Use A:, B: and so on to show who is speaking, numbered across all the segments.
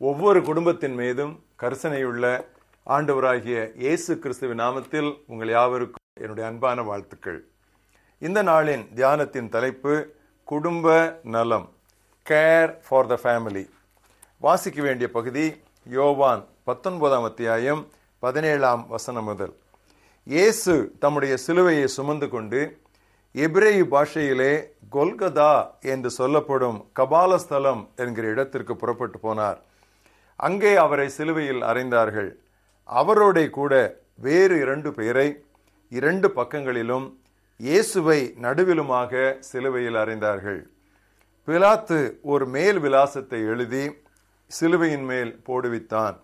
A: ஒவ்வொரு குடும்பத்தின் மீதும் கரிசனையுள்ள ஆண்டவராகிய இயேசு கிறிஸ்துவின் நாமத்தில் உங்கள் யாவருக்கும் என்னுடைய அன்பான வாழ்த்துக்கள். இந்த நாளின் தியானத்தின் தலைப்பு குடும்ப நலம் கேர் ஃபார் த ஃபேமிலி வாசிக்க வேண்டிய பகுதி யோவான் பத்தொன்பதாம் அத்தியாயம் பதினேழாம் வசனம் முதல். இயேசு தம்முடைய சிலுவையை சுமந்து கொண்டு எபிரேயு பாஷையிலே கொல்கதா என்று சொல்லப்படும் கபாலஸ்தலம் என்கிற இடத்திற்கு புறப்பட்டு போனார். அங்கே அவரை சிலுவையில் அறைந்தார்கள். அவரோட கூட வேறு இரண்டு பேரை இரண்டு பக்கங்களிலும் இயேசுவை நடுவிலுமாக சிலுவையில் அறைந்தார்கள். பிலாத்து ஒரு மேல் விலாசத்தை எழுதி சிலுவையின் மேல் போடுவித்தான்.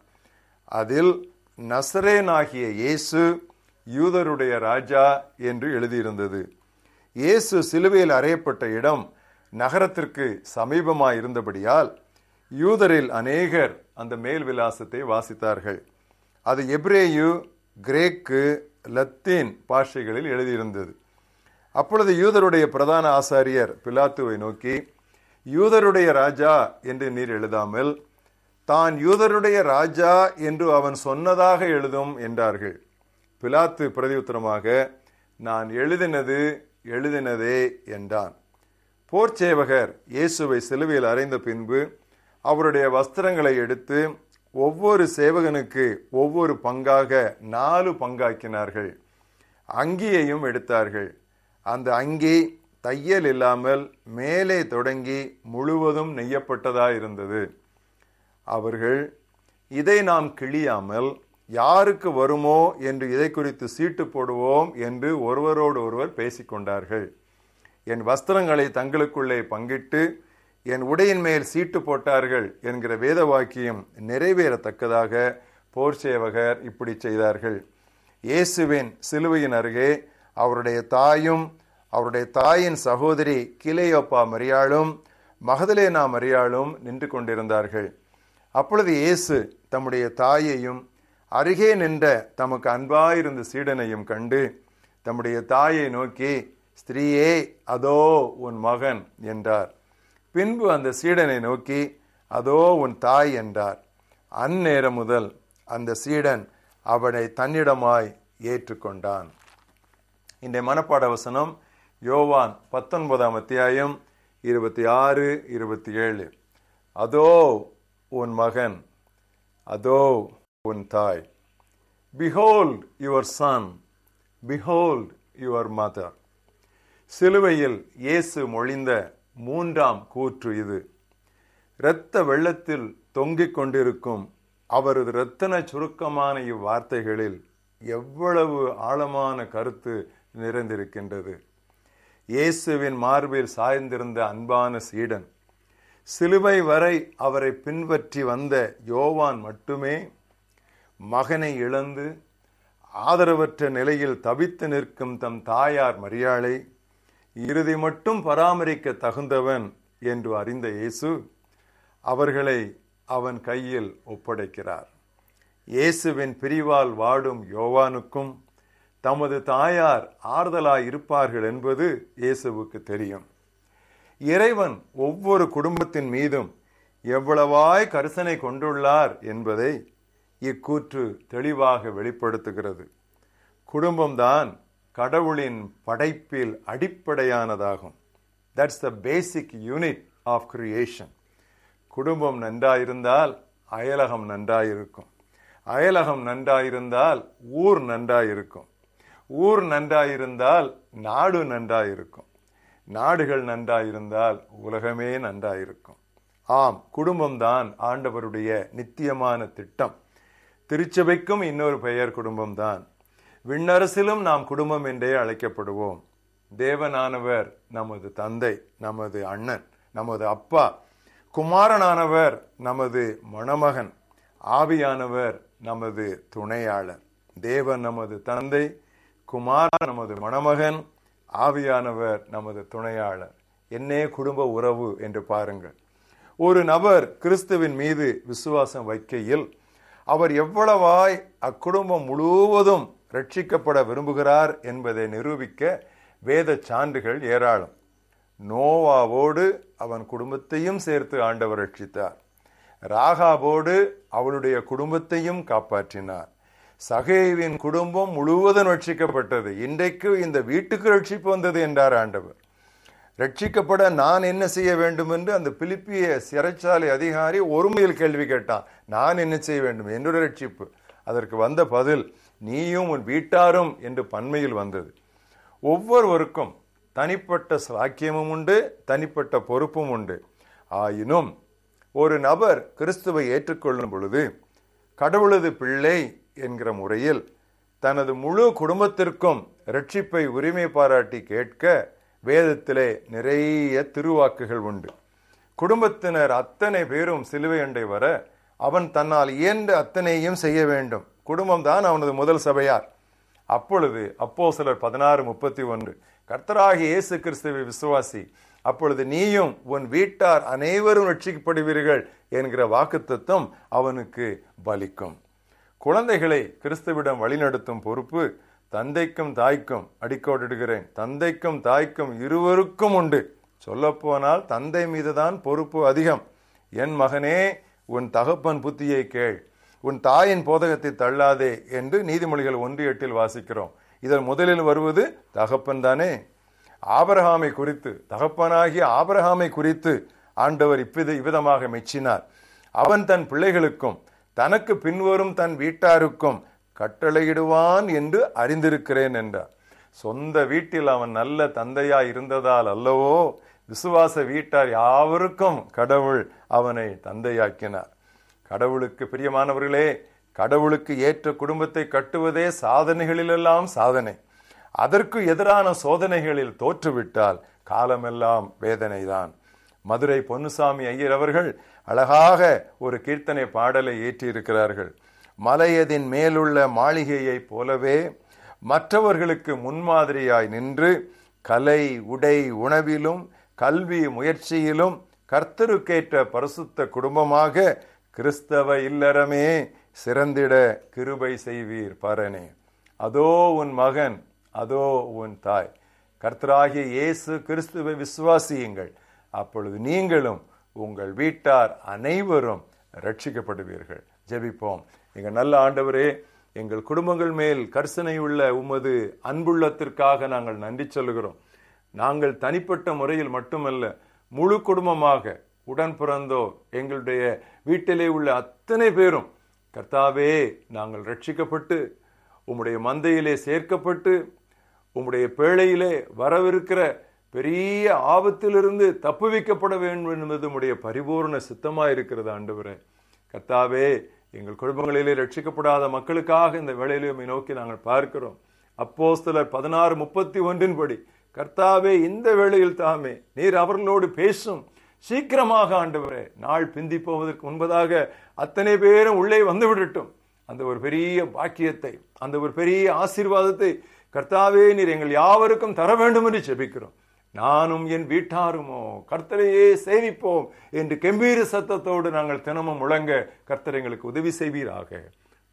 A: அதில் நசரேனாகிய இயேசு யூதருடைய ராஜா என்று எழுதியிருந்தது. இயேசு சிலுவையில் அறையப்பட்ட இடம் நகரத்திற்கு சமீபமாயிருந்தபடியால் யூதரில் அநேகர் அந்த மேல் விலாசத்தை வாசித்தார்கள். அது எப்ரேயு கிரேக்கு லத்தீன் பாஷைகளில் எழுதியிருந்தது. அப்பொழுது யூதருடைய பிரதான ஆசாரியர் பிலாத்துவை நோக்கி யூதருடைய ராஜா என்று நீர் எழுதாமல் தான் யூதருடைய ராஜா என்று அவன் சொன்னதாக எழுதும் என்றார்கள். பிலாத்து பிரதியுத்தரமாக நான் எழுதினது எழுதினதே என்றான். போர்ச்சேவகர் இயேசுவை சிலுவையில் அறைந்த பின்பு அவருடைய வஸ்திரங்களை எடுத்து ஒவ்வொரு சேவகனுக்கு ஒவ்வொரு பங்காக நாலு பங்காக்கினார்கள். அங்கியையும் எடுத்தார்கள். அந்த அங்கி தையல் இல்லாமல் மேலே தொடங்கி முழுவதும் நெய்யப்பட்டதாயிருந்தது அவர்கள் இதை நாம் கிழியாமல் யாருக்கு வருமோ என்று இதை குறித்து சீட்டு போடுவோம் என்று ஒருவரோடு ஒருவர் பேசிக்கொண்டார்கள். என் வஸ்திரங்களை தங்களுக்குள்ளே பங்கிட்டு என் உடையின் மேல் சீட்டு போட்டார்கள் என்கிற வேத வாக்கியம் நிறைவேறத்தக்கதாக போர் சேவகர் இப்படி செய்தார்கள். இயேசுவின் சிலுவையின் அருகே அவருடைய தாயும் அவருடைய தாயின் சகோதரி கிளையோப்பா மரியாளும் மகதலேனா மரியாளும் நின்று கொண்டிருந்தார்கள். அப்பொழுது இயேசு தம்முடைய தாயையும் அருகே நின்ற தமக்கு அன்பாயிருந்த சீடனையும் கண்டு தம்முடைய தாயை நோக்கி ஸ்திரீயே அதோ உன் மகன் என்றார். பின்பு அந்த சீடனை நோக்கி அதோ உன் தாய் என்றார். அந்நேரம் முதல் அந்த சீடன் அவனை தன்னிடமாய் ஏற்றுக்கொண்டான். இன்றைய மனப்பாட வசனம் யோவான் பத்தொன்பதாம் அத்தியாயம் இருபத்தி ஆறு இருபத்தி ஏழு. அதோ உன் மகன் அதோ உன் தாய். Behold your son behold your mother சிலுவையில் இயேசு மொழிந்த மூன்றாம் கூற்று இது. இரத்த வெள்ளத்தில் தொங்கிக் கொண்டிருக்கும் அவரது இரத்தன சுருக்கமான இவ்வார்த்தைகளில் எவ்வளவு ஆழமான கருத்து நிறைந்திருக்கின்றது. இயேசுவின் மார்பில் சாய்ந்திருந்த அன்பான சீடன் சிலுவை வரை அவரை பின்பற்றி வந்த யோவான் மட்டுமே மகனை இழந்து ஆதரவற்ற நிலையில் தவித்து நிற்கும் தம் தாயார் மரியாளை இறுதி மட்டும் பராமரிக்க தகுந்தவன் என்று அறிந்த இயேசு அவர்களை அவன் கையில் ஒப்படைக்கிறார். இயேசுவின் பிரிவால் வாடும் யோவானுக்கும் தமது தாயார் ஆறுதலாய் இருப்பார்கள் என்பது இயேசுவுக்கு தெரியும். இறைவன் ஒவ்வொரு குடும்பத்தின் மீதும் எவ்வளவாய் கரிசனை கொண்டுள்ளார் என்பதை இக்கூற்று தெளிவாக வெளிப்படுத்துகிறது. குடும்பம்தான் கடவுளின் படைப்பில் அடிப்படையானதாகும். That's the basic unit of creation குடும்பம் நன்றாயிருந்தால் அயலகம் நன்றாயிருக்கும். அயலகம் நன்றாயிருந்தால் ஊர் நன்றாயிருக்கும். ஊர் நன்றாயிருந்தால் நாடு நன்றாயிருக்கும். நாடுகள் நன்றாயிருந்தால் உலகமே நன்றாயிருக்கும். ஆம் குடும்பம்தான் ஆண்டவருடைய நித்தியமான திட்டம். திருச்சபைக்கும் இன்னொரு பெயர் குடும்பம்தான். விண்ணரசிலும் நாம் குடும்பம் என்றே அழைக்கப்படுவோம். தேவனானவர் நமது தந்தை நமது அண்ணன் நமது அப்பா குமாரனானவர் நமது மணமகன் ஆவியானவர் நமது துணையாளர். தேவன் நமது தந்தை குமாரன் நமது மணமகன் ஆவியானவர் நமது துணையாளர். என்னே குடும்ப உறவு என்று பாருங்கள். ஒரு நபர் கிறிஸ்துவின் மீது விசுவாசம் வைக்கையில் அவர் எவ்வளவாய் அக்குடும்பம் முழுவதும் ரட்சிக்கப்பட விரும்புகிறார் என்பதை நிரூபிக்க வேத சான்றுகள் ஏராளம். நோவாவோடு அவன் குடும்பத்தையும் சேர்த்து ஆண்டவர் ரட்சித்தார். ராகாவோடு அவளுடைய குடும்பத்தையும் காப்பாற்றினார். சகேவின் குடும்பம் முழுவதும் ரட்சிக்கப்பட்டது. இன்றைக்கு இந்த வீட்டுக்கு ரட்சிப்பு வந்தது என்றார் ஆண்டவர். ரட்சிக்கப்பட நான் என்ன செய்ய வேண்டும் என்று அந்த பிலிப்பிய சிறைச்சாலை அதிகாரி ஒருமையில் கேள்வி கேட்டான். நான் என்ன செய்ய வேண்டும்? என்னுடைய ரட்சிப்பு. அதற்கு வந்த பதில் நீயும் உன் வீட்டாரும் என்று பன்மையில் வந்தது. ஒவ்வொருவருக்கும் தனிப்பட்ட சாக்கியமும் உண்டு தனிப்பட்ட பொறுப்பும் உண்டு. ஆயினும் ஒரு நபர் கிறிஸ்துவை ஏற்றுக்கொள்ளும் பொழுது கடவுளது பிள்ளை என்கிற முறையில் தனது முழு குடும்பத்திற்கும் ரட்சிப்பை உரிமை பாராட்டி கேட்க வேதத்திலே நிறைய திருவாக்குகள் உண்டு. குடும்பத்தினர் அத்தனை பேரும் சிலுவை அண்டை வர அவன் தன்னால் இயன்ற அத்தனையும் செய்ய வேண்டும். குடும்பம் தான் அவனது முதல் சபையார். அப்பொழுது அப்போ சிலர் பதினாறு முப்பத்தி ஒன்று கர்த்தராக இயேசு கிறிஸ்துவை விசுவாசி அப்பொழுது நீயும் உன் வீட்டார் அனைவரும் ரட்சிக்கப்படுவீர்கள் என்கிற வாக்குத்தத்தம் அவனுக்கு பலிக்கும். குழந்தைகளை கிறிஸ்துவிடம் வழிநடத்தும் பொறுப்பு தந்தைக்கும் தாய்க்கும் அடிக்கோடிடுகிறேன். தந்தைக்கும் தாய்க்கும் இருவருக்கும் உண்டு. சொல்லப்போனால் தந்தை மீதுதான் பொறுப்பு அதிகம். என் மகனே உன் தகப்பன் புத்தியை கேள். உன் தாயின் போதகத்தை தள்ளாதே என்று நீதிமொழிகள் ஒன்று எட்டில் வாசிக்கிறோம். இதன் முதலில் வருவது தகப்பன் தானே. ஆபரகாமை குறித்து தகப்பனாகிய ஆபரகாமை குறித்து ஆண்டவர் இவ்வித இவ்விதமாக மெச்சினார். அவன் தன் பிள்ளைகளுக்கும் தனக்கு பின்வரும் தன் வீட்டாருக்கும் கட்டளையிடுவான் என்று அறிந்திருக்கிறேன் என்றார். சொந்த வீட்டில் அவன் நல்ல தந்தையா இருந்ததால் அல்லவோ விசுவாச வீட்டார் யாவருக்கும் கடவுள் அவனை தந்தையாக்கினார். கடவுளுக்கு பிரியமானவர்களே கடவுளுக்கு ஏற்ற குடும்பத்தை கட்டுவதே சாதனைகளிலெல்லாம் சாதனை. அதற்கு எதிரான சோதனைகளில் தோற்றுவிட்டால் காலமெல்லாம் வேதனைதான். மதுரை பொன்னுசாமி ஐயர் அவர்கள் அழகாக ஒரு கீர்த்தனை பாடலை ஏற்றியிருக்கிறார்கள். மலையதின் மேலுள்ள மாளிகையை போலவே மற்றவர்களுக்கு முன்மாதிரியாய் நின்று கலை உடை உணவிலும் கல்வி முயற்சியிலும் கர்த்தருக்கேற்ற பரிசுத்த குடும்பமாக கிறிஸ்தவ இல்லறமே சிறந்திட கிருபை செய்வீர் பரனே. அதோ உன் மகன் அதோ உன் தாய். கர்த்தராகிய இயேசு கிறிஸ்துவை விசுவாசியுங்கள். அப்பொழுது நீங்களும் உங்கள் வீட்டார் அனைவரும் ரட்சிக்கப்படுவீர்கள் ஜெபிப்போம். எங்கள் நல்ல ஆண்டவரே எங்கள் குடும்பங்கள் மேல் கர்சனை உள்ள உமது அன்புள்ளத்திற்காக நாங்கள் நன்றி சொல்லுகிறோம். நாங்கள் தனிப்பட்ட முறையில் மட்டுமல்ல முழு குடும்பமாக உடன் பிறந்தோர் எங்களுடைய வீட்டிலே உள்ள அத்தனை பேரும் கர்த்தாவே நாங்கள் ரட்சிக்கப்பட்டு உம்முடைய மந்தையிலே சேர்க்கப்பட்டு உம்முடைய பேழையிலே வரவிருக்கிற பெரிய ஆபத்திலிருந்து தப்புவிக்கப்பட வேண்டும் என்பது உடைய பரிபூர்ண சித்தமாக இருக்கிறது ஆண்டவரே. கர்த்தாவே எங்கள் குடும்பங்களிலே ரட்சிக்கப்படாத மக்களுக்காக இந்த வேளையிலே நோக்கி நாங்கள் பார்க்கிறோம். சிலர் பதினாறு முப்பத்தி ஒன்றின் படி கர்த்தாவே இந்த வேளையில் தாமே நீர் அவர்களோடு பேசும் சீக்கிரமாக ஆண்டவரே நாள் பிந்தி போவதற்கு முன்பதாக அத்தனை பேரும் உள்ளே வந்து விடட்டும். அந்த ஒரு பெரிய பாக்கியத்தை அந்த ஒரு பெரிய ஆசீர்வாதத்தை கர்த்தாவே நீர் எங்கள் யாவருக்கும் தர வேண்டும் என்று ஜெபிக்கிறோம். நானும் என் வீட்டாருமோ கர்த்தரையே சேவிப்போம் என்று கெம்பீர சத்தத்தோடு நாங்கள் தினமும் முழங்க கர்த்தர் எங்களுக்கு உதவி செய்வீராக.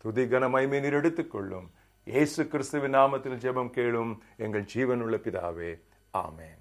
A: துதி கனமைமை நீர் எடுத்துக்கொள்ளும் இயேசு கிறிஸ்துவின் நாமத்தில் ஜெபம் கேளும் எங்கள் ஜீவனுள்ள பிதாவே. ஆமேன்.